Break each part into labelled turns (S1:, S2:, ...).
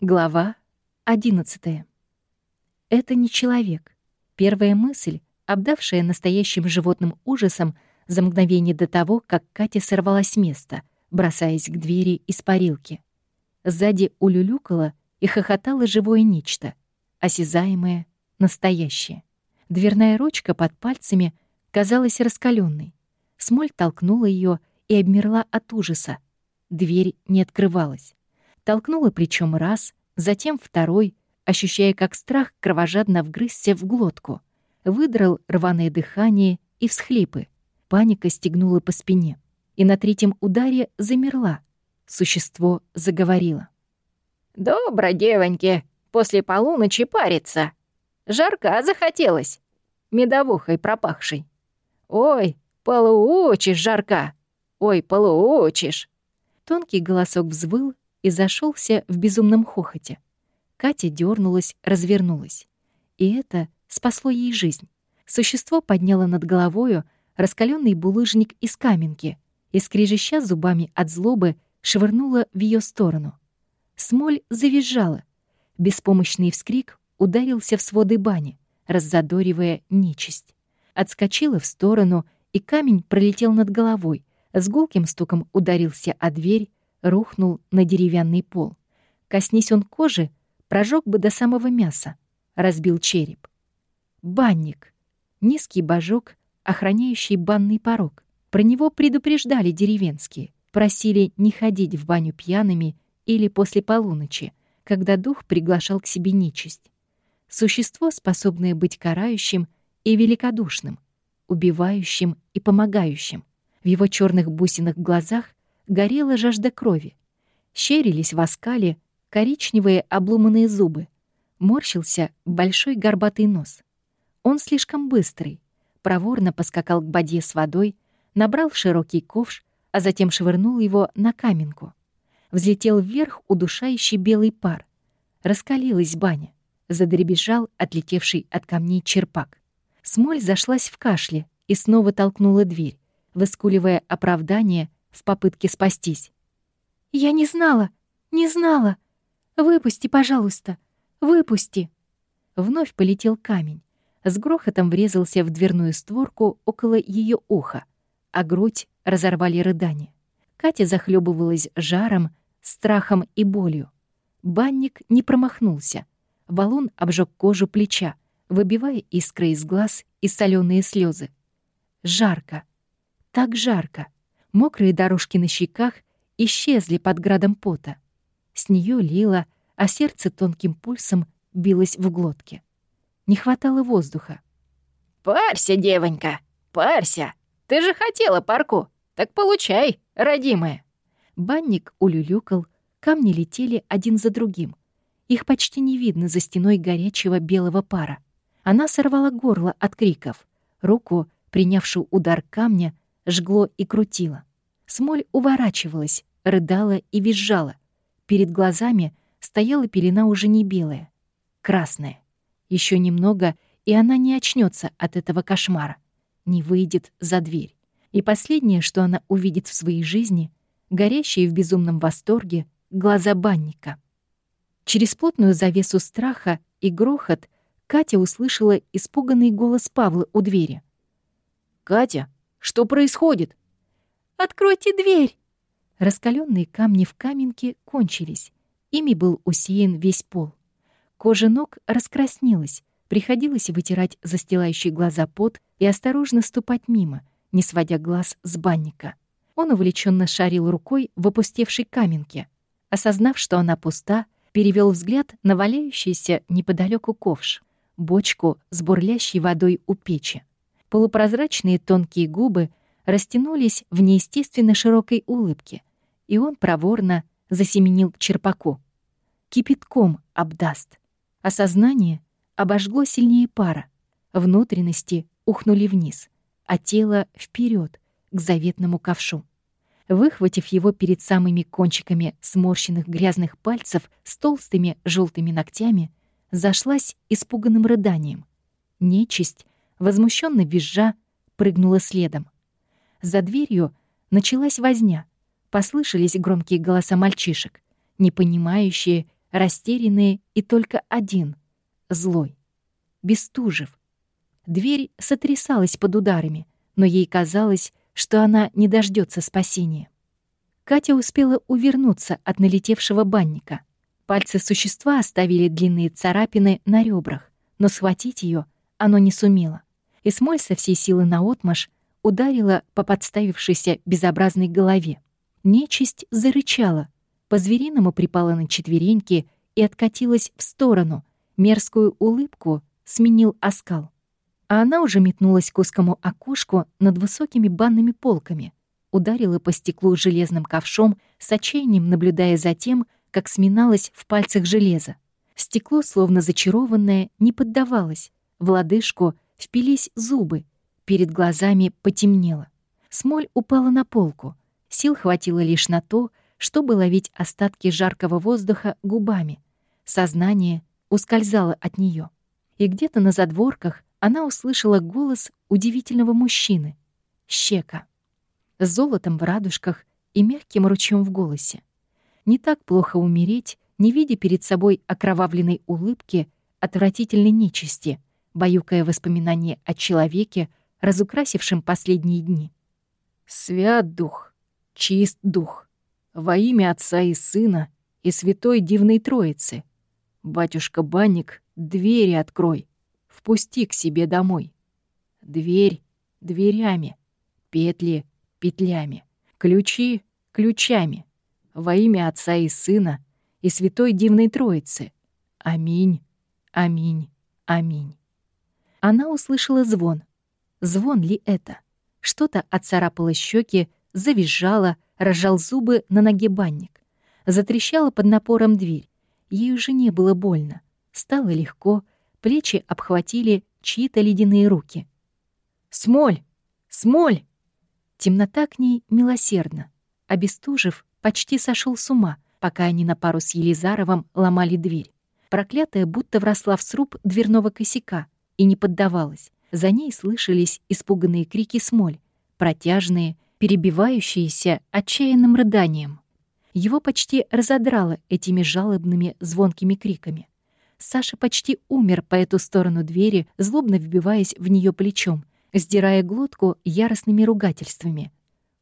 S1: Глава 11. Это не человек. Первая мысль, обдавшая настоящим животным ужасом за мгновение до того, как Катя сорвалась с места, бросаясь к двери из парилки. Сзади улюлюкало и хохотало живое нечто, осязаемое, настоящее. Дверная ручка под пальцами казалась раскаленной. Смоль толкнула ее и обмерла от ужаса. Дверь не открывалась. Толкнула причем раз, затем второй, ощущая, как страх кровожадно вгрызся в глотку. Выдрал рваное дыхание и всхлипы. Паника стегнула по спине. И на третьем ударе замерла. Существо заговорило.
S2: «Добро, девоньки, после полуночи париться. Жарка захотелось, медовухой пропахшей. Ой, полуучишь, жарка, ой, полуучишь».
S1: Тонкий голосок взвыл, и зашелся в безумном хохоте. Катя дернулась, развернулась. И это спасло ей жизнь. Существо подняло над головою раскаленный булыжник из каменки и, скрежеща зубами от злобы, швырнуло в ее сторону. Смоль завизжала. Беспомощный вскрик ударился в своды бани, раззадоривая нечисть. Отскочила в сторону, и камень пролетел над головой, с гулким стуком ударился о дверь, рухнул на деревянный пол. Коснись он кожи, прожег бы до самого мяса, разбил череп. Банник. Низкий божок, охраняющий банный порог. Про него предупреждали деревенские, просили не ходить в баню пьяными или после полуночи, когда дух приглашал к себе нечисть. Существо, способное быть карающим и великодушным, убивающим и помогающим. В его черных бусинах глазах горела жажда крови. Щерились в оскале коричневые обломанные зубы. Морщился большой горбатый нос. Он слишком быстрый. Проворно поскакал к боде с водой, набрал широкий ковш, а затем швырнул его на каменку. Взлетел вверх удушающий белый пар. Раскалилась баня. Задребезжал отлетевший от камней черпак. Смоль зашлась в кашле и снова толкнула дверь, выскуливая оправдание в попытке спастись. «Я не знала, не знала. Выпусти, пожалуйста, выпусти!» Вновь полетел камень. С грохотом врезался в дверную створку около ее уха, а грудь разорвали рыдания. Катя захлебывалась жаром, страхом и болью. Банник не промахнулся. Валун обжег кожу плеча, выбивая искры из глаз и соленые слезы. Жарко. Так жарко. Мокрые дорожки на щеках исчезли под градом пота. С нее лило, а сердце тонким пульсом билось в глотке. Не хватало воздуха.
S2: «Парься, девонька, парься! Ты же хотела парку! Так получай, родимая!»
S1: Банник улюлюкал, камни летели один за другим. Их почти не видно за стеной горячего белого пара. Она сорвала горло от криков. Руку, принявшую удар камня, жгло и крутило. Смоль уворачивалась, рыдала и визжала. Перед глазами стояла пелена уже не белая, красная. Еще немного, и она не очнется от этого кошмара, не выйдет за дверь. И последнее, что она увидит в своей жизни, горящие в безумном восторге глаза банника. Через плотную завесу страха и грохот Катя услышала испуганный голос Павла у двери.
S2: «Катя, что происходит?»
S1: «Откройте дверь!» Раскаленные камни в каменке кончились. Ими был усеян весь пол. Кожа ног раскраснелась, приходилось вытирать застилающие глаза пот и осторожно ступать мимо, не сводя глаз с банника. Он увлеченно шарил рукой в опустевшей каменке. Осознав, что она пуста, перевел взгляд на валяющийся неподалеку ковш, бочку с бурлящей водой у печи. Полупрозрачные тонкие губы растянулись в неестественно широкой улыбке, и он проворно засеменил к черпаку. Кипятком обдаст. Осознание обожгло сильнее пара. Внутренности ухнули вниз, а тело вперед к заветному ковшу. Выхватив его перед самыми кончиками сморщенных грязных пальцев с толстыми желтыми ногтями, зашлась испуганным рыданием. Нечисть, возмущенно визжа, прыгнула следом. За дверью началась возня. Послышались громкие голоса мальчишек, не понимающие, растерянные и только один — злой. Бестужев. Дверь сотрясалась под ударами, но ей казалось, что она не дождется спасения. Катя успела увернуться от налетевшего банника. Пальцы существа оставили длинные царапины на ребрах, но схватить ее оно не сумело. И смоль со всей силы наотмашь ударила по подставившейся безобразной голове. Нечисть зарычала, по-звериному припала на четвереньки и откатилась в сторону. Мерзкую улыбку сменил оскал. А она уже метнулась к узкому окошку над высокими банными полками, ударила по стеклу железным ковшом, с отчаянием наблюдая за тем, как сминалось в пальцах железо. Стекло, словно зачарованное, не поддавалось. В лодыжку впились зубы, перед глазами потемнело. Смоль упала на полку. Сил хватило лишь на то, чтобы ловить остатки жаркого воздуха губами. Сознание ускользало от нее. И где-то на задворках она услышала голос удивительного мужчины — Щека. С золотом в радужках и мягким ручьем в голосе. Не так плохо умереть, не видя перед собой окровавленной улыбки отвратительной нечисти, баюкая воспоминания о человеке, разукрасившем последние дни. «Свят Дух, чист Дух, во имя Отца и Сына и Святой Дивной Троицы. Батюшка Банник, двери открой, впусти к себе домой. Дверь дверями, петли петлями, ключи ключами, во имя Отца и Сына и Святой Дивной Троицы. Аминь, аминь, аминь. Она услышала звон. Звон ли это? Что-то отцарапало щеки, завизжало, разжал зубы на ноге банник. Затрещала под напором дверь. Ей уже не было больно. Стало легко, плечи обхватили чьи-то ледяные руки. «Смоль! Смоль!» Темнота к ней милосердна. Обестужив, почти сошел с ума, пока они на пару с Елизаровым ломали дверь. Проклятая будто вросла в сруб дверного косяка и не поддавалась. За ней слышались испуганные крики смоль, протяжные, перебивающиеся отчаянным рыданием. Его почти разодрало этими жалобными звонкими криками. Саша почти умер по эту сторону двери, злобно вбиваясь в нее плечом, сдирая глотку яростными ругательствами.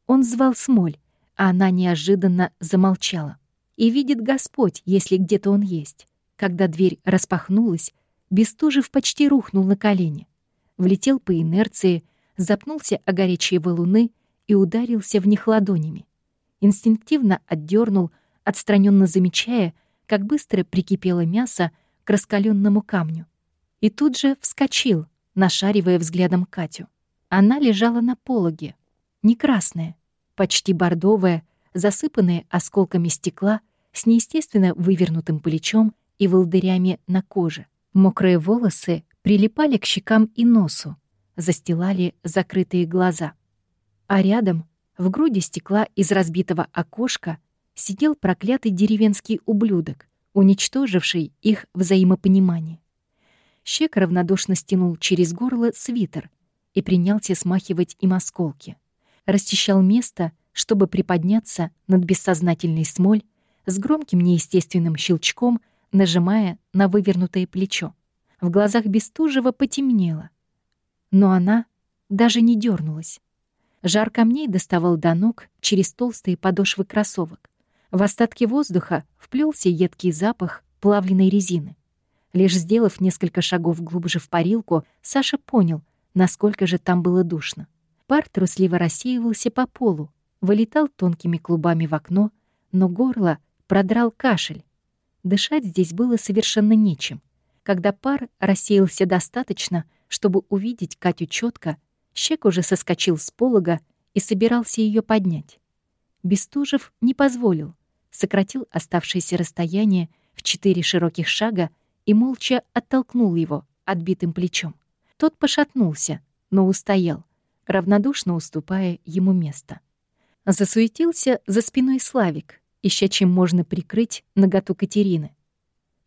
S1: Он звал Смоль, а она неожиданно замолчала. И видит Господь, если где-то он есть. Когда дверь распахнулась, Бестужев почти рухнул на колени. Влетел по инерции, запнулся о горячие валуны и ударился в них ладонями. Инстинктивно отдернул, отстраненно замечая, как быстро прикипело мясо к раскаленному камню. И тут же вскочил, нашаривая взглядом Катю. Она лежала на пологе, не красная, почти бордовая, засыпанная осколками стекла, с неестественно вывернутым плечом и волдырями на коже. Мокрые волосы прилипали к щекам и носу, застилали закрытые глаза. А рядом, в груди стекла из разбитого окошка, сидел проклятый деревенский ублюдок, уничтоживший их взаимопонимание. Щек равнодушно стянул через горло свитер и принялся смахивать им осколки. Расчищал место, чтобы приподняться над бессознательной смоль, с громким неестественным щелчком нажимая на вывернутое плечо. В глазах Бестужева потемнело. Но она даже не дернулась. Жар камней доставал до ног через толстые подошвы кроссовок. В остатки воздуха вплелся едкий запах плавленной резины. Лишь сделав несколько шагов глубже в парилку, Саша понял, насколько же там было душно. Пар трусливо рассеивался по полу, вылетал тонкими клубами в окно, но горло продрал кашель. Дышать здесь было совершенно нечем. Когда пар рассеялся достаточно, чтобы увидеть Катю четко, Щек уже соскочил с полога и собирался ее поднять. Бестужев не позволил, сократил оставшееся расстояние в четыре широких шага и молча оттолкнул его отбитым плечом. Тот пошатнулся, но устоял, равнодушно уступая ему место. Засуетился за спиной Славик, ища чем можно прикрыть наготу Катерины.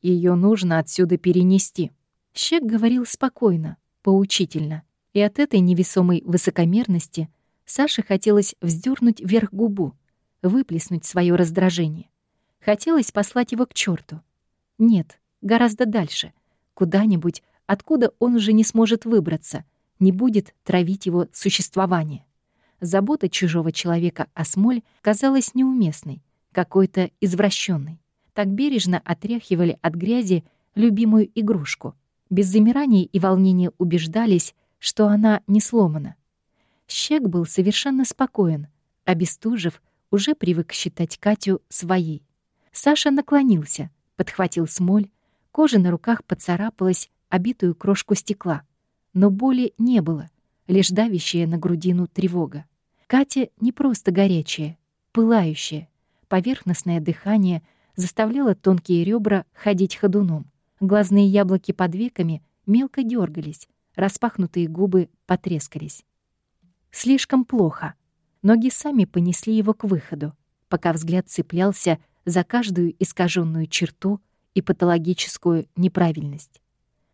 S1: Ее нужно отсюда перенести. Щек говорил спокойно, поучительно, и от этой невесомой высокомерности Саше хотелось вздернуть вверх губу, выплеснуть свое раздражение. Хотелось послать его к черту. Нет, гораздо дальше. Куда-нибудь, откуда он уже не сможет выбраться, не будет травить его существование. Забота чужого человека о смоль казалась неуместной, какой-то извращенной. Так бережно отряхивали от грязи любимую игрушку. Без замираний и волнения убеждались, что она не сломана. Щек был совершенно спокоен, а Бестужев уже привык считать Катю своей. Саша наклонился, подхватил смоль, кожа на руках поцарапалась обитую крошку стекла. Но боли не было, лишь давящая на грудину тревога. Катя не просто горячая, пылающая. Поверхностное дыхание заставляло тонкие ребра ходить ходуном. Глазные яблоки под веками мелко дергались, распахнутые губы потрескались. Слишком плохо. Ноги сами понесли его к выходу, пока взгляд цеплялся за каждую искаженную черту и патологическую неправильность.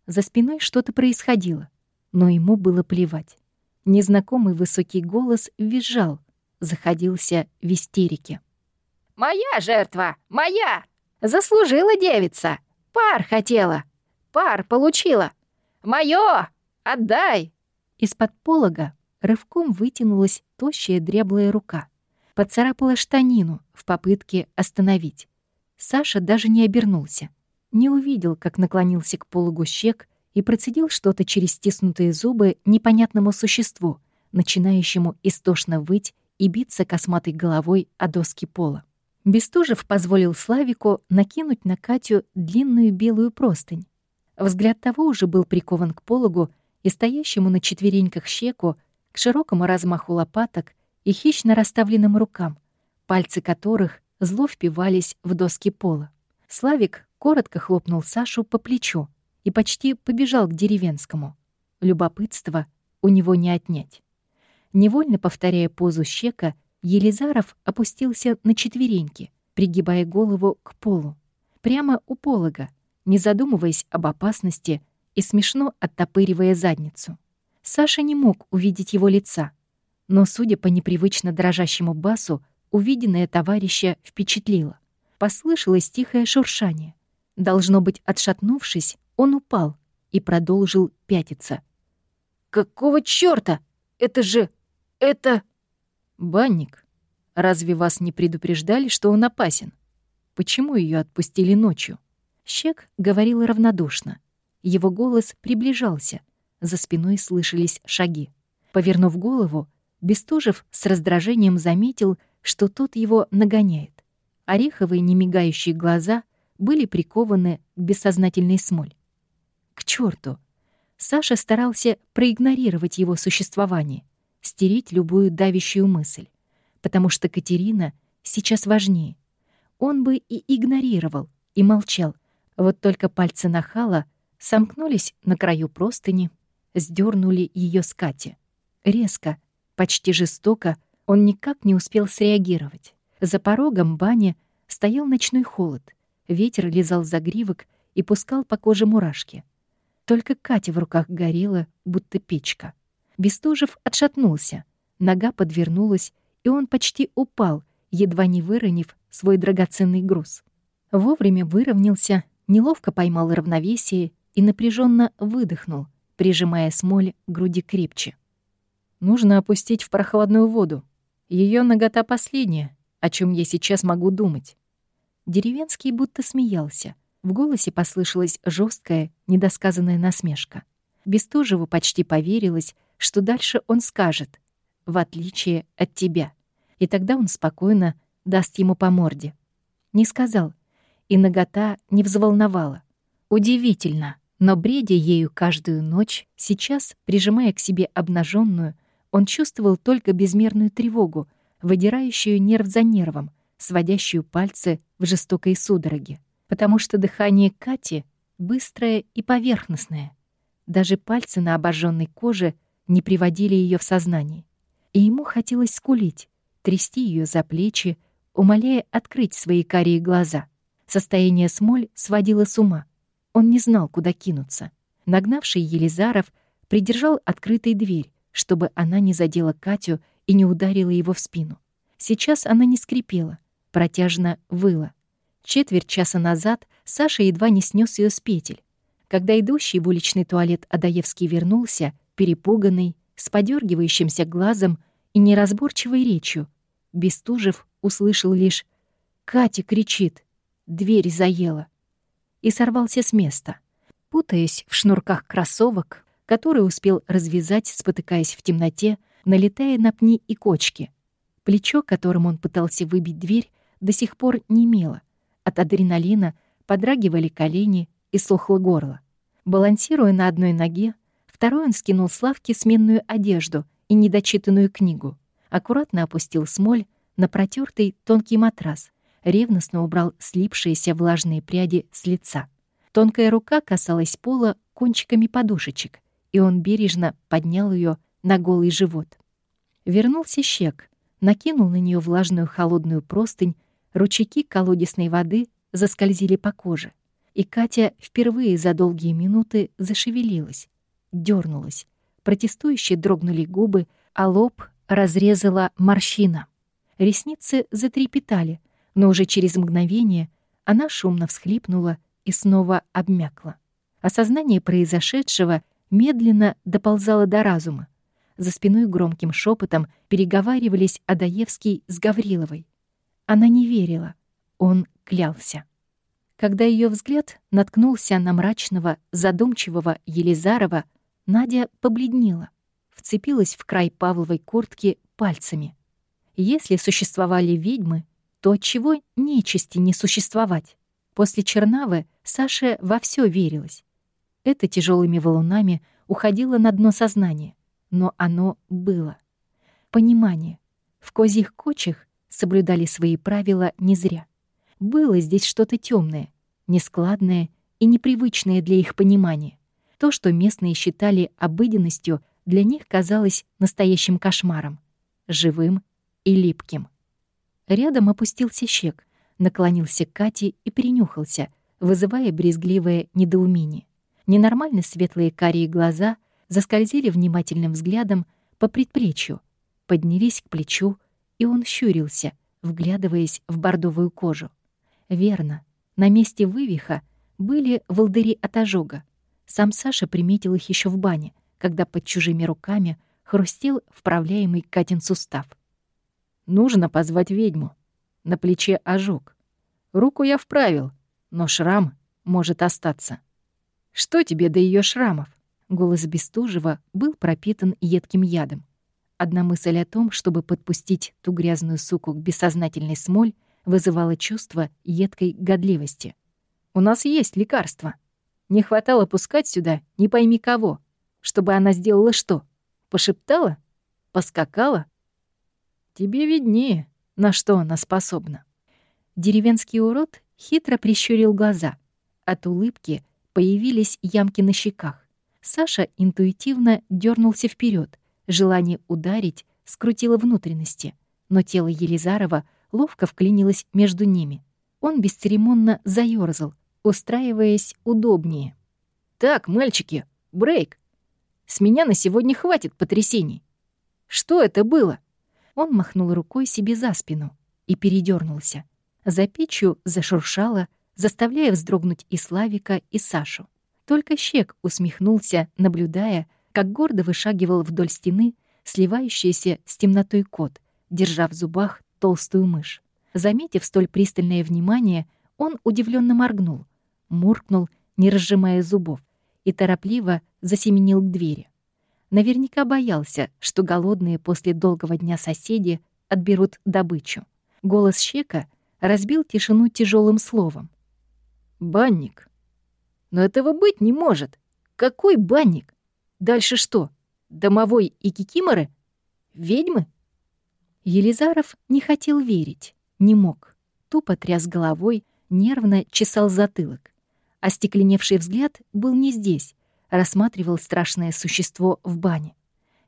S1: За спиной что-то происходило, но ему было плевать. Незнакомый высокий голос визжал, заходился в истерике.
S2: «Моя жертва! Моя! Заслужила девица! Пар хотела! Пар получила! Моё! Отдай!»
S1: Из-под полога рывком вытянулась тощая дряблая рука. Поцарапала штанину в попытке остановить. Саша даже не обернулся. Не увидел, как наклонился к пологу щек и процедил что-то через стиснутые зубы непонятному существу, начинающему истошно выть и биться косматой головой о доски пола. Бестужев позволил Славику накинуть на Катю длинную белую простынь. Взгляд того уже был прикован к пологу и стоящему на четвереньках щеку, к широкому размаху лопаток и хищно расставленным рукам, пальцы которых зло впивались в доски пола. Славик коротко хлопнул Сашу по плечу, и почти побежал к деревенскому. Любопытство у него не отнять. Невольно повторяя позу щека, Елизаров опустился на четвереньки, пригибая голову к полу. Прямо у полога, не задумываясь об опасности и смешно оттопыривая задницу. Саша не мог увидеть его лица, но, судя по непривычно дрожащему басу, увиденное товарища впечатлило. Послышалось тихое шуршание. Должно быть, отшатнувшись, он упал и продолжил пятиться.
S2: «Какого чёрта? Это же... это...»
S1: «Банник, разве вас не предупреждали, что он опасен? Почему ее отпустили ночью?» Щек говорил равнодушно. Его голос приближался. За спиной слышались шаги. Повернув голову, Бестужев с раздражением заметил, что тот его нагоняет. Ореховые немигающие глаза были прикованы к бессознательной смоль. К черту! Саша старался проигнорировать его существование, стереть любую давящую мысль, потому что Катерина сейчас важнее. Он бы и игнорировал, и молчал, вот только пальцы нахала сомкнулись на краю простыни, сдернули ее с Кати. Резко, почти жестоко, он никак не успел среагировать. За порогом бани стоял ночной холод, ветер лизал загривок и пускал по коже мурашки — только Катя в руках горела, будто печка. Бестужев отшатнулся. Нога подвернулась, и он почти упал, едва не выронив свой драгоценный груз. Вовремя выровнялся, неловко поймал равновесие и напряженно выдохнул, прижимая смоль к груди крепче. «Нужно опустить в прохладную воду. Ее нагота последняя, о чем я сейчас могу думать». Деревенский будто смеялся — в голосе послышалась жесткая, недосказанная насмешка. Бестужеву почти поверилось, что дальше он скажет, в отличие от тебя. И тогда он спокойно даст ему по морде. Не сказал, и нагота не взволновала. Удивительно, но бредя ею каждую ночь, сейчас, прижимая к себе обнаженную, он чувствовал только безмерную тревогу, выдирающую нерв за нервом, сводящую пальцы в жестокой судороге потому что дыхание Кати быстрое и поверхностное. Даже пальцы на обожженной коже не приводили ее в сознание. И ему хотелось скулить, трясти ее за плечи, умоляя открыть свои карие глаза. Состояние смоль сводило с ума. Он не знал, куда кинуться. Нагнавший Елизаров придержал открытой дверь, чтобы она не задела Катю и не ударила его в спину. Сейчас она не скрипела, протяжно выла. Четверть часа назад Саша едва не снес ее с петель. Когда идущий в уличный туалет Адаевский вернулся, перепуганный, с подергивающимся глазом и неразборчивой речью, Бестужев услышал лишь «Катя кричит! Дверь заела!» и сорвался с места. Путаясь в шнурках кроссовок, которые успел развязать, спотыкаясь в темноте, налетая на пни и кочки. Плечо, которым он пытался выбить дверь, до сих пор не имело. От адреналина подрагивали колени и сохло горло. Балансируя на одной ноге, второй он скинул с лавки сменную одежду и недочитанную книгу, аккуратно опустил смоль на протертый тонкий матрас, ревностно убрал слипшиеся влажные пряди с лица. Тонкая рука касалась пола кончиками подушечек, и он бережно поднял ее на голый живот. Вернулся щек, накинул на нее влажную холодную простынь, ручейки колодесной воды заскользили по коже, и Катя впервые за долгие минуты зашевелилась, дернулась. Протестующие дрогнули губы, а лоб разрезала морщина. Ресницы затрепетали, но уже через мгновение она шумно всхлипнула и снова обмякла. Осознание произошедшего медленно доползало до разума. За спиной громким шепотом переговаривались Адаевский с Гавриловой. Она не верила, он клялся. Когда ее взгляд наткнулся на мрачного, задумчивого Елизарова, Надя побледнела, вцепилась в край Павловой куртки пальцами. Если существовали ведьмы, то отчего нечисти не существовать? После Чернавы Саше во все верилось. Это тяжелыми валунами уходило на дно сознания, но оно было. Понимание. В козьих кочах соблюдали свои правила не зря. Было здесь что-то темное, нескладное и непривычное для их понимания. То, что местные считали обыденностью, для них казалось настоящим кошмаром, живым и липким. Рядом опустился щек, наклонился к Кате и перенюхался, вызывая брезгливое недоумение. Ненормально светлые карие глаза заскользили внимательным взглядом по предплечью, поднялись к плечу, и он щурился, вглядываясь в бордовую кожу. Верно, на месте вывиха были волдыри от ожога. Сам Саша приметил их еще в бане, когда под чужими руками хрустел вправляемый Катин сустав. Нужно позвать ведьму. На плече ожог. Руку я вправил, но шрам может остаться. Что тебе до ее шрамов? Голос Бестужева был пропитан едким ядом. Одна мысль о том, чтобы подпустить ту грязную суку к бессознательной смоль, вызывала чувство едкой годливости. «У нас есть лекарство. Не хватало пускать сюда не пойми кого, чтобы она сделала что? Пошептала? Поскакала? Тебе виднее, на что она способна. Деревенский урод хитро прищурил глаза. От улыбки появились ямки на щеках. Саша интуитивно дернулся вперед. Желание ударить скрутило внутренности, но тело Елизарова ловко вклинилось между ними. Он бесцеремонно заёрзал, устраиваясь удобнее. «Так, мальчики, брейк! С меня на сегодня хватит потрясений. Что это было?» Он махнул рукой себе за спину и передернулся. За печью зашуршало, заставляя вздрогнуть и Славика, и Сашу. Только Щек усмехнулся, наблюдая, как гордо вышагивал вдоль стены сливающийся с темнотой кот, держа в зубах толстую мышь. Заметив столь пристальное внимание, он удивленно моргнул, муркнул, не разжимая зубов, и торопливо засеменил к двери. Наверняка боялся, что голодные после долгого дня соседи отберут добычу. Голос Щека разбил тишину тяжелым словом. «Банник. Но этого быть не может. Какой банник? Дальше что? Домовой и кикиморы? Ведьмы?» Елизаров не хотел верить, не мог. Тупо тряс головой, нервно чесал затылок. Остекленевший взгляд был не здесь, рассматривал страшное существо в бане.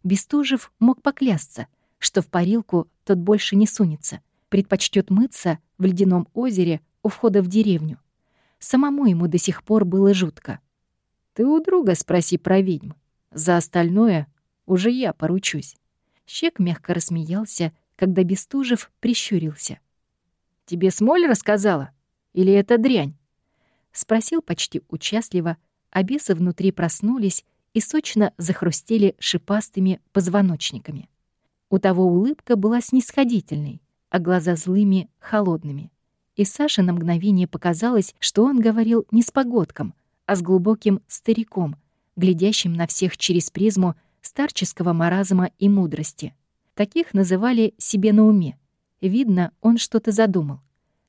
S1: Бестужев мог поклясться, что в парилку тот больше не сунется, предпочтет мыться в ледяном озере у входа в деревню. Самому ему до сих пор было жутко. «Ты у друга спроси про ведьм. За остальное уже я поручусь». Щек мягко рассмеялся, когда Бестужев прищурился. «Тебе Смоль рассказала? Или это дрянь?» Спросил почти участливо, а бесы внутри проснулись и сочно захрустели шипастыми позвоночниками. У того улыбка была снисходительной, а глаза злыми, холодными. И Саше на мгновение показалось, что он говорил не с погодком, а с глубоким стариком, глядящим на всех через призму старческого маразма и мудрости. Таких называли себе на уме. Видно, он что-то задумал.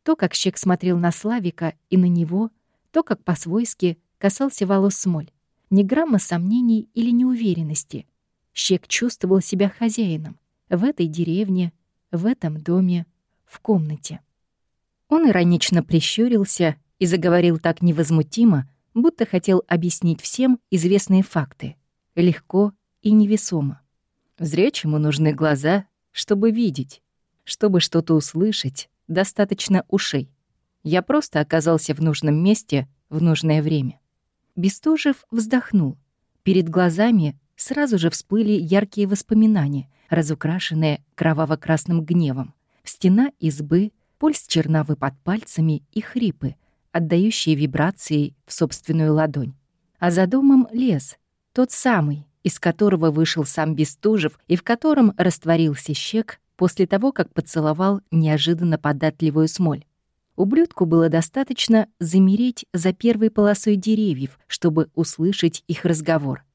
S1: То, как Щек смотрел на Славика и на него, то, как по-свойски касался волос смоль. Ни грамма сомнений или неуверенности. Щек чувствовал себя хозяином в этой деревне, в этом доме, в комнате. Он иронично прищурился и заговорил так невозмутимо, будто хотел объяснить всем известные факты. Легко и невесомо. Зрячему нужны глаза, чтобы видеть. Чтобы что-то услышать, достаточно ушей. Я просто оказался в нужном месте в нужное время. Бестужев вздохнул. Перед глазами сразу же всплыли яркие воспоминания, разукрашенные кроваво-красным гневом. Стена избы, пульс чернавы под пальцами и хрипы, отдающие вибрацией в собственную ладонь. А за домом лес, тот самый, из которого вышел сам Бестужев и в котором растворился щек после того, как поцеловал неожиданно податливую смоль. Ублюдку было достаточно замереть за первой полосой деревьев, чтобы услышать их разговор.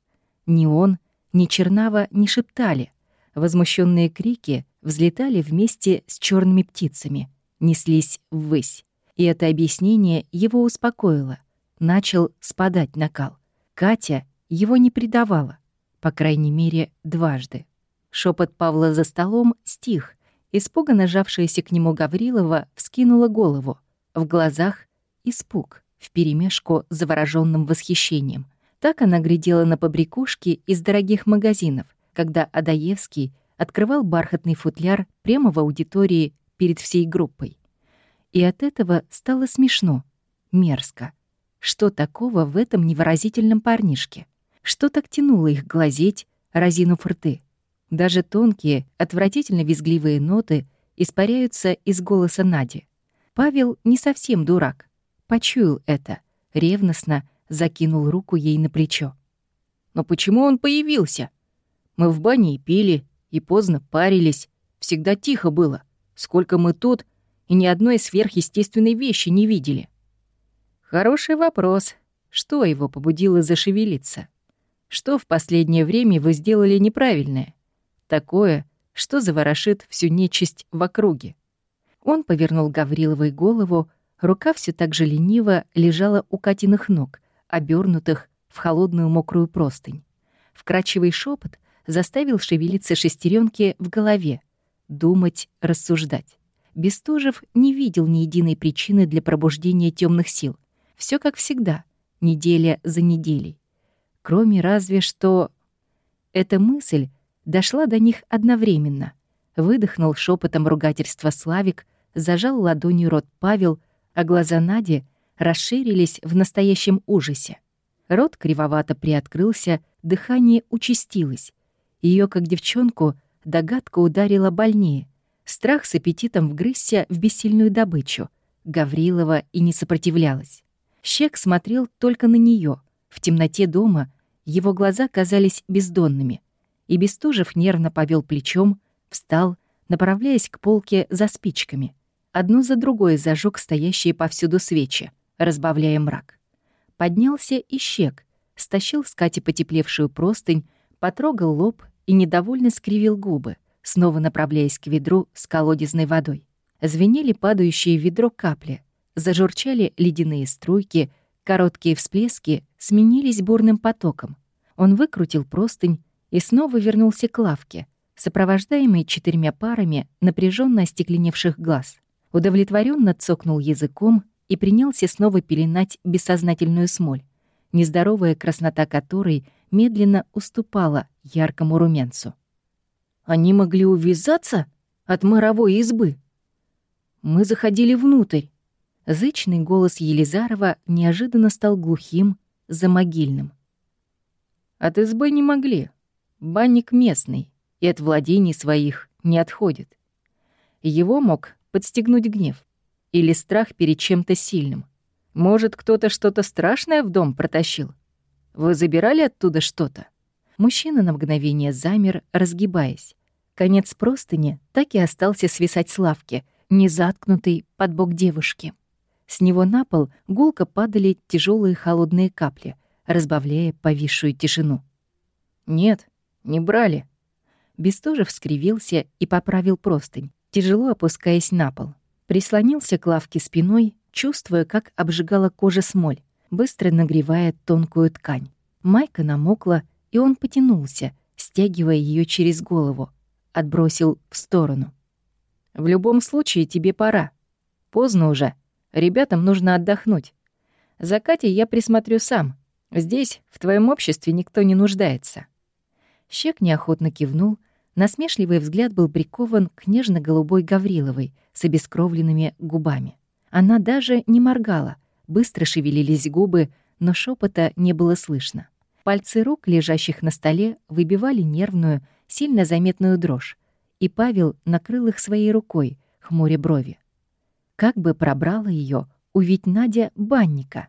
S1: Ни он, ни Чернава не шептали. Возмущенные крики взлетали вместе с черными птицами, неслись ввысь. И это объяснение его успокоило. Начал спадать накал. Катя его не предавала, по крайней мере, дважды. Шепот Павла за столом стих, Испуганно жавшаяся к нему Гаврилова вскинула голову. В глазах — испуг, вперемешку с заворожённым восхищением. Так она глядела на побрякушки из дорогих магазинов, когда Адаевский открывал бархатный футляр прямо в аудитории перед всей группой. И от этого стало смешно, мерзко. Что такого в этом невыразительном парнишке? Что так тянуло их глазеть, разинув рты? Даже тонкие, отвратительно визгливые ноты испаряются из голоса Нади. Павел не совсем дурак. Почуял это, ревностно закинул руку ей на плечо. «Но почему он появился? Мы в бане и пили, и поздно парились. Всегда тихо было. Сколько мы тут, и ни одной сверхъестественной вещи не видели». «Хороший вопрос. Что его побудило зашевелиться? Что в последнее время вы сделали неправильное?» Такое, что заворошит всю нечисть в округе. Он повернул Гавриловой голову, рука все так же лениво лежала у Катиных ног, обернутых в холодную мокрую простынь. Вкрачивый шепот заставил шевелиться шестеренки в голове, думать, рассуждать. Бестужев не видел ни единой причины для пробуждения темных сил. Все как всегда, неделя за неделей. Кроме разве что... Эта мысль дошла до них одновременно. Выдохнул шепотом ругательства Славик, зажал ладонью рот Павел, а глаза Нади расширились в настоящем ужасе. Рот кривовато приоткрылся, дыхание участилось. Ее, как девчонку, догадка ударила больнее. Страх с аппетитом вгрызся в бессильную добычу. Гаврилова и не сопротивлялась. Щек смотрел только на нее. В темноте дома его глаза казались бездонными и Бестужев нервно повел плечом, встал, направляясь к полке за спичками. Одну за другой зажег стоящие повсюду свечи, разбавляя мрак. Поднялся и щек, стащил с Кати потеплевшую простынь, потрогал лоб и недовольно скривил губы, снова направляясь к ведру с колодезной водой. Звенели падающие в ведро капли, зажурчали ледяные струйки, короткие всплески сменились бурным потоком. Он выкрутил простынь, и снова вернулся к лавке, сопровождаемый четырьмя парами напряженно остекленевших глаз. Удовлетворенно цокнул языком и принялся снова пеленать бессознательную смоль, нездоровая краснота которой медленно уступала яркому румянцу. «Они могли увязаться от моровой избы?» Мы заходили внутрь. Зычный голос Елизарова неожиданно стал глухим, замогильным. «От избы не могли. Банник местный и от владений своих не отходит. Его мог подстегнуть гнев. Или страх перед чем-то сильным? Может, кто-то что-то страшное в дом протащил? Вы забирали оттуда что-то? Мужчина на мгновение замер, разгибаясь. Конец простыни так и остался свисать с лавки, не под бок девушки. С него на пол гулко падали тяжелые холодные капли, разбавляя повисшую тишину. «Нет, не брали». Бестужев скривился и поправил простынь, тяжело опускаясь на пол. Прислонился к лавке спиной, чувствуя, как обжигала кожа смоль, быстро нагревая тонкую ткань. Майка намокла, и он потянулся, стягивая ее через голову, отбросил в сторону. «В любом случае тебе пора. Поздно уже. Ребятам нужно отдохнуть. За Катей я присмотрю сам. Здесь, в твоем обществе, никто не нуждается». Щек неохотно кивнул, насмешливый взгляд был прикован к нежно-голубой Гавриловой с обескровленными губами. Она даже не моргала, быстро шевелились губы, но шепота не было слышно. Пальцы рук, лежащих на столе, выбивали нервную, сильно заметную дрожь, и Павел накрыл их своей рукой, хмуря брови. Как бы пробрала ее, увидеть Надя банника.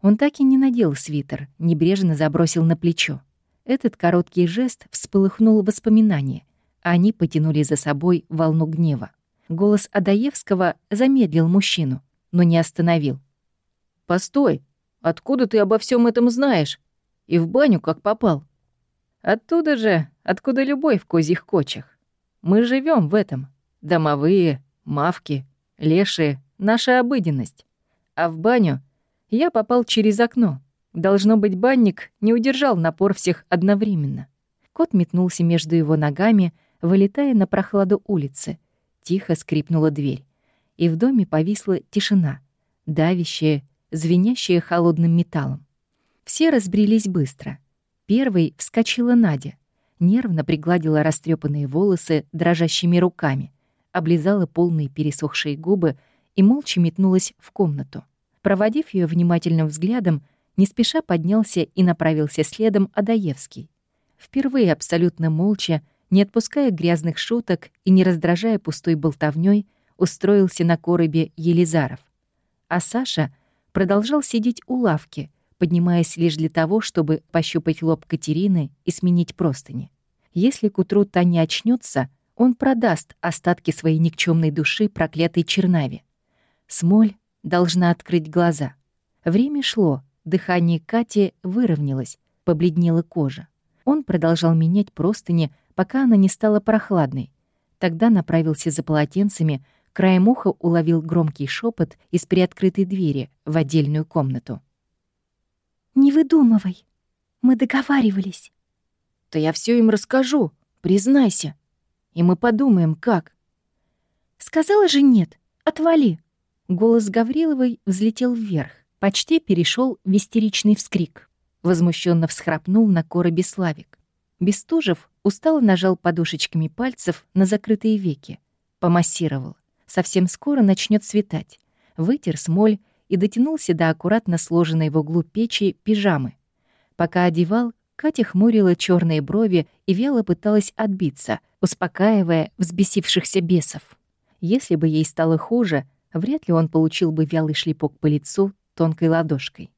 S1: Он так и не надел свитер, небрежно забросил на плечо. Этот короткий жест вспыхнул воспоминание, а они потянули за собой волну гнева. Голос Адаевского замедлил мужчину, но не остановил. «Постой! Откуда ты обо всем этом знаешь? И в баню как попал?» «Оттуда же, откуда любой в козьих кочах. Мы живем в этом. Домовые, мавки, лешие — наша обыденность. А в баню я попал через окно. Должно быть, банник не удержал напор всех одновременно. Кот метнулся между его ногами, вылетая на прохладу улицы. Тихо скрипнула дверь. И в доме повисла тишина, давящая, звенящая холодным металлом. Все разбрелись быстро. Первой вскочила Надя. Нервно пригладила растрепанные волосы дрожащими руками, облизала полные пересохшие губы и молча метнулась в комнату. Проводив ее внимательным взглядом, не спеша поднялся и направился следом Адаевский. Впервые абсолютно молча, не отпуская грязных шуток и не раздражая пустой болтовнёй, устроился на коробе Елизаров. А Саша продолжал сидеть у лавки, поднимаясь лишь для того, чтобы пощупать лоб Катерины и сменить простыни. Если к утру та не очнется, он продаст остатки своей никчемной души проклятой Чернаве. Смоль должна открыть глаза. Время шло, Дыхание Кати выровнялось, побледнела кожа. Он продолжал менять простыни, пока она не стала прохладной. Тогда направился за полотенцами, краем уха уловил громкий шепот из приоткрытой двери в отдельную комнату.
S3: «Не выдумывай. Мы договаривались».
S1: «То я все им расскажу, признайся. И мы подумаем, как».
S3: «Сказала же нет. Отвали».
S1: Голос Гавриловой взлетел вверх почти перешел в истеричный вскрик. Возмущенно всхрапнул на коробе Славик. Бестужев устало нажал подушечками пальцев на закрытые веки. Помассировал. Совсем скоро начнет светать. Вытер смоль и дотянулся до аккуратно сложенной в углу печи пижамы. Пока одевал, Катя хмурила черные брови и вяло пыталась отбиться, успокаивая взбесившихся бесов. Если бы ей стало хуже, вряд ли он получил бы вялый шлепок по лицу тонкой ладошкой.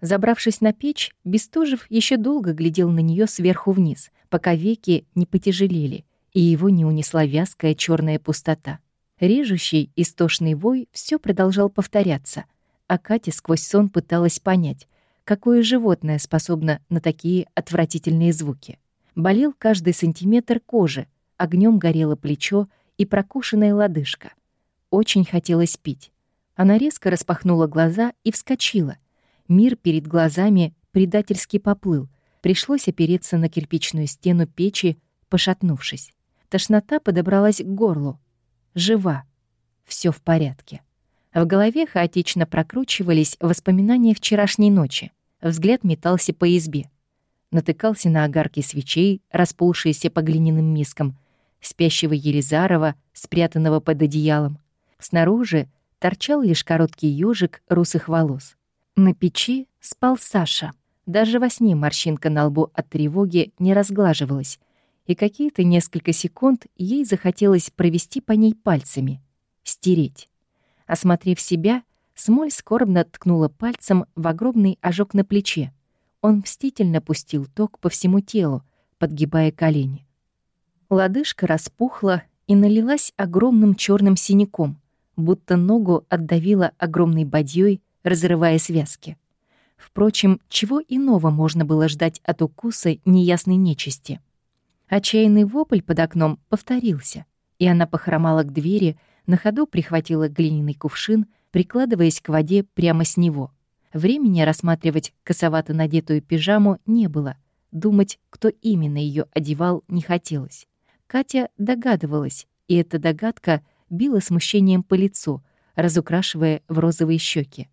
S1: Забравшись на печь, Бестужев еще долго глядел на нее сверху вниз, пока веки не потяжелели, и его не унесла вязкая черная пустота. Режущий, истошный вой все продолжал повторяться, а Катя сквозь сон пыталась понять, какое животное способно на такие отвратительные звуки. Болел каждый сантиметр кожи, огнем горело плечо и прокушенная лодыжка. Очень хотелось пить. Она резко распахнула глаза и вскочила. Мир перед глазами предательски поплыл. Пришлось опереться на кирпичную стену печи, пошатнувшись. Тошнота подобралась к горлу. Жива. Все в порядке. В голове хаотично прокручивались воспоминания вчерашней ночи. Взгляд метался по избе. Натыкался на огарки свечей, расползшиеся по глиняным мискам, спящего Елизарова, спрятанного под одеялом. Снаружи торчал лишь короткий ёжик русых волос. На печи спал Саша. Даже во сне морщинка на лбу от тревоги не разглаживалась, и какие-то несколько секунд ей захотелось провести по ней пальцами, стереть. Осмотрев себя, Смоль скорбно ткнула пальцем в огромный ожог на плече. Он мстительно пустил ток по всему телу, подгибая колени. Лодыжка распухла и налилась огромным черным синяком, будто ногу отдавила огромной бадьей, разрывая связки. Впрочем, чего иного можно было ждать от укуса неясной нечисти? Отчаянный вопль под окном повторился, и она похромала к двери, на ходу прихватила глиняный кувшин, прикладываясь к воде прямо с него. Времени рассматривать косовато надетую пижаму не было. Думать, кто именно ее одевал, не хотелось. Катя догадывалась, и эта догадка била смущением по лицу, разукрашивая в розовые щеки.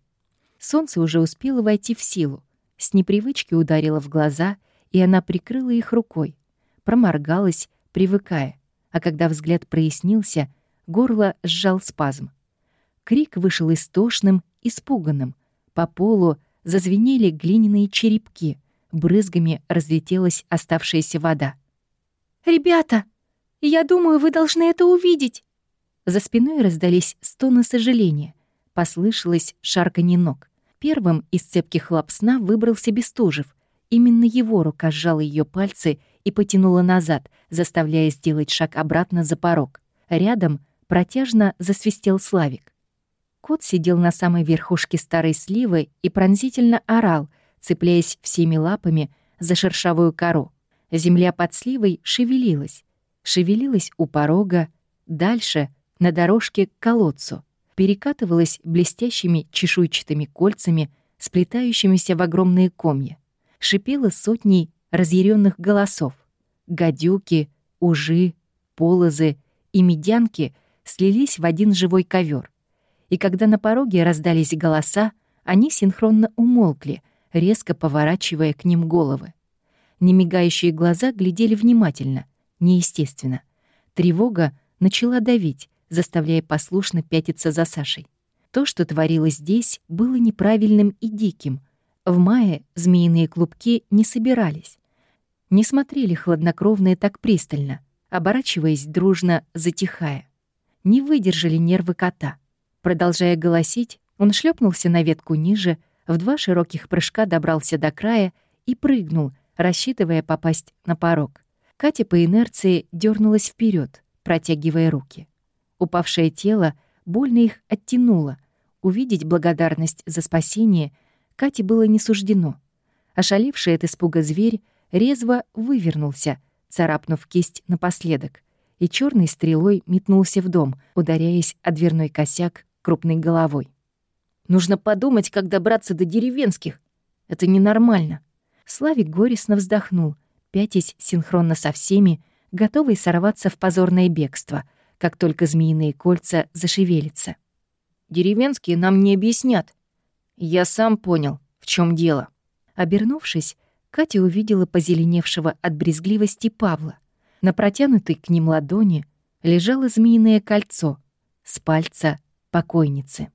S1: Солнце уже успело войти в силу, с непривычки ударило в глаза, и она прикрыла их рукой проморгалась, привыкая, а когда взгляд прояснился, горло сжал спазм. Крик вышел истошным, испуганным. По полу зазвенели глиняные черепки, брызгами разлетелась оставшаяся вода.
S3: «Ребята, я думаю, вы должны это увидеть!»
S1: За спиной раздались стоны сожаления. Послышалось шарканье ног. Первым из цепких лап сна выбрался Бестужев. Именно его рука сжала ее пальцы и потянула назад, заставляя сделать шаг обратно за порог. Рядом протяжно засвистел Славик. Кот сидел на самой верхушке старой сливы и пронзительно орал, цепляясь всеми лапами за шершавую кору. Земля под сливой шевелилась. Шевелилась у порога, дальше — на дорожке к колодцу. Перекатывалась блестящими чешуйчатыми кольцами, сплетающимися в огромные комья. Шипела сотней разъяренных голосов. Гадюки, ужи, полозы и медянки слились в один живой ковер. И когда на пороге раздались голоса, они синхронно умолкли, резко поворачивая к ним головы. Немигающие глаза глядели внимательно, неестественно. Тревога начала давить, заставляя послушно пятиться за Сашей. То, что творилось здесь, было неправильным и диким. В мае змеиные клубки не собирались не смотрели хладнокровно и так пристально, оборачиваясь дружно, затихая. Не выдержали нервы кота. Продолжая голосить, он шлепнулся на ветку ниже, в два широких прыжка добрался до края и прыгнул, рассчитывая попасть на порог. Катя по инерции дернулась вперед, протягивая руки. Упавшее тело больно их оттянуло. Увидеть благодарность за спасение Кате было не суждено. Ошаливший от испуга зверь резво вывернулся, царапнув кисть напоследок, и черной стрелой метнулся в дом, ударяясь о дверной косяк крупной головой. «Нужно подумать, как добраться до деревенских. Это ненормально». Славик горестно вздохнул, пятясь синхронно со всеми, готовый сорваться в позорное бегство, как только змеиные кольца зашевелятся. «Деревенские нам не объяснят. Я сам понял, в чем дело». Обернувшись, Катя увидела позеленевшего от брезгливости Павла. На протянутой к ним ладони лежало змеиное кольцо с пальца покойницы.